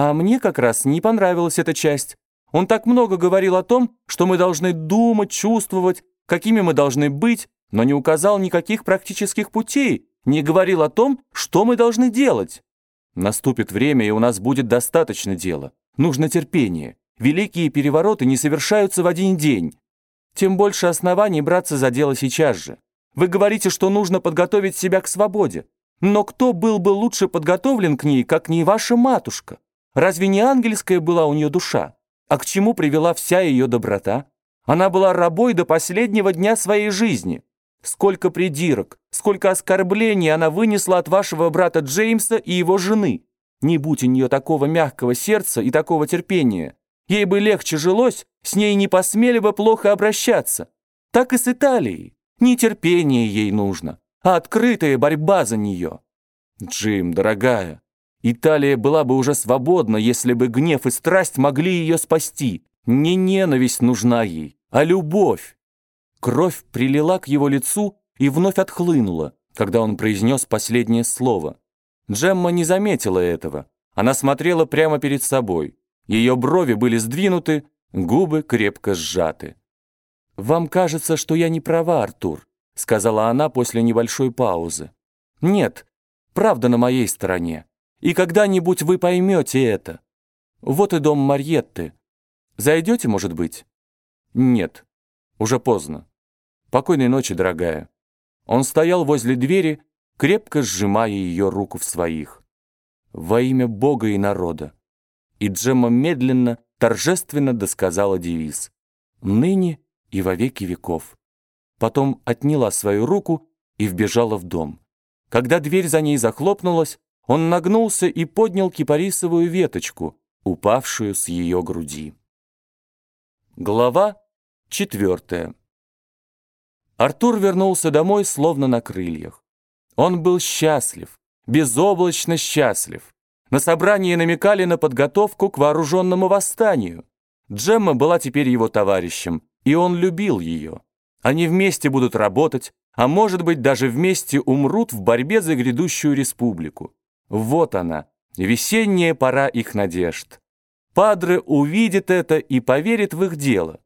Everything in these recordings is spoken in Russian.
А мне как раз не понравилась эта часть. Он так много говорил о том, что мы должны думать, чувствовать, какими мы должны быть, но не указал никаких практических путей, не говорил о том, что мы должны делать. Наступит время, и у нас будет достаточно дела. Нужно терпение. Великие перевороты не совершаются в один день. Тем больше оснований браться за дело сейчас же. Вы говорите, что нужно подготовить себя к свободе. Но кто был бы лучше подготовлен к ней, как не ваша матушка? Разве не ангельская была у нее душа? А к чему привела вся ее доброта? Она была рабой до последнего дня своей жизни. Сколько придирок, сколько оскорблений она вынесла от вашего брата Джеймса и его жены. Не будь у нее такого мягкого сердца и такого терпения. Ей бы легче жилось, с ней не посмели бы плохо обращаться. Так и с Италией. Не терпение ей нужно, а открытая борьба за нее. Джим, дорогая, Италия была бы уже свободна, если бы гнев и страсть могли ее спасти. Не ненависть нужна ей, а любовь. Кровь прилила к его лицу и вновь отхлынула, когда он произнес последнее слово. Джемма не заметила этого. Она смотрела прямо перед собой. Ее брови были сдвинуты, губы крепко сжаты. «Вам кажется, что я не права, Артур», сказала она после небольшой паузы. «Нет, правда на моей стороне. И когда-нибудь вы поймете это. Вот и дом Марьетты. Зайдете, может быть?» «Нет, уже поздно. Покойной ночи, дорогая». Он стоял возле двери, крепко сжимая ее руку в своих. «Во имя Бога и народа». И Джемма медленно, торжественно досказала девиз. «Ныне и во веки веков». Потом отняла свою руку и вбежала в дом. Когда дверь за ней захлопнулась, он нагнулся и поднял кипарисовую веточку, упавшую с ее груди. Глава четвертая. Артур вернулся домой словно на крыльях. Он был счастлив, безоблачно счастлив. На собрании намекали на подготовку к вооруженному восстанию. Джемма была теперь его товарищем, и он любил ее. Они вместе будут работать, а может быть даже вместе умрут в борьбе за грядущую республику. Вот она, весенняя пора их надежд. Падре увидит это и поверит в их дело.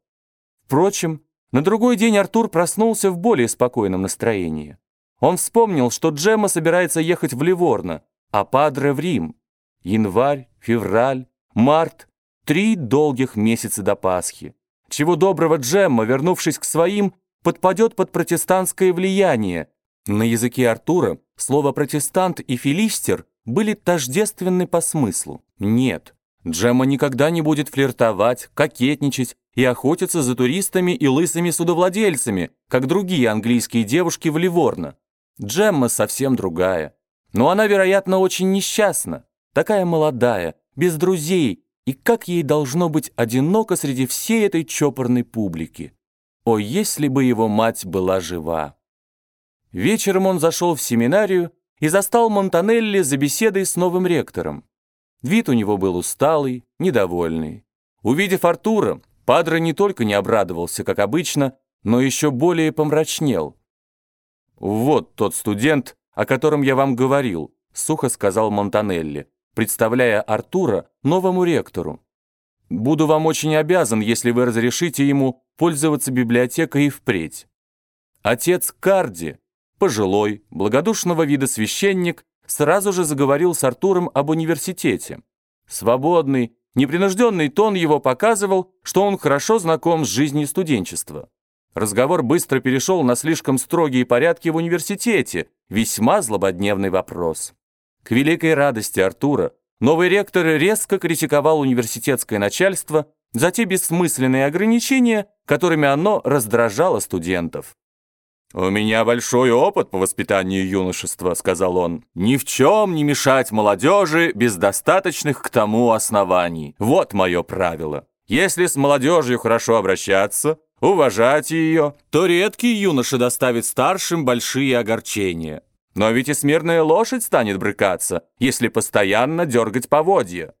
Впрочем, на другой день Артур проснулся в более спокойном настроении. Он вспомнил, что Джемма собирается ехать в Ливорно, а Падре в Рим. Январь, февраль, март — три долгих месяца до Пасхи. Чего доброго Джемма, вернувшись к своим, подпадет под протестантское влияние. На языке Артура слово «протестант» и «филистер» были тождественны по смыслу. Нет, Джемма никогда не будет флиртовать, кокетничать и охотиться за туристами и лысыми судовладельцами, как другие английские девушки в Ливорно. Джемма совсем другая. Но она, вероятно, очень несчастна. Такая молодая, без друзей, и как ей должно быть одиноко среди всей этой чопорной публики. О, если бы его мать была жива! Вечером он зашел в семинарию и застал Монтанелли за беседой с новым ректором. Вид у него был усталый, недовольный. Увидев Артура, Падре не только не обрадовался, как обычно, но еще более помрачнел. «Вот тот студент, о котором я вам говорил», — сухо сказал Монтанелли, представляя Артура новому ректору. Буду вам очень обязан, если вы разрешите ему пользоваться библиотекой и впредь. Отец Карди, пожилой, благодушного вида священник, сразу же заговорил с Артуром об университете. Свободный, непринужденный тон его показывал, что он хорошо знаком с жизнью студенчества. Разговор быстро перешел на слишком строгие порядки в университете, весьма злободневный вопрос. К великой радости Артура Новый ректор резко критиковал университетское начальство за те бессмысленные ограничения, которыми оно раздражало студентов. «У меня большой опыт по воспитанию юношества», — сказал он. «Ни в чем не мешать молодежи без достаточных к тому оснований. Вот мое правило. Если с молодежью хорошо обращаться, уважать ее, то редкий юноша доставит старшим большие огорчения. Но ведь и смирная лошадь станет брыкаться, если постоянно дергать поводья.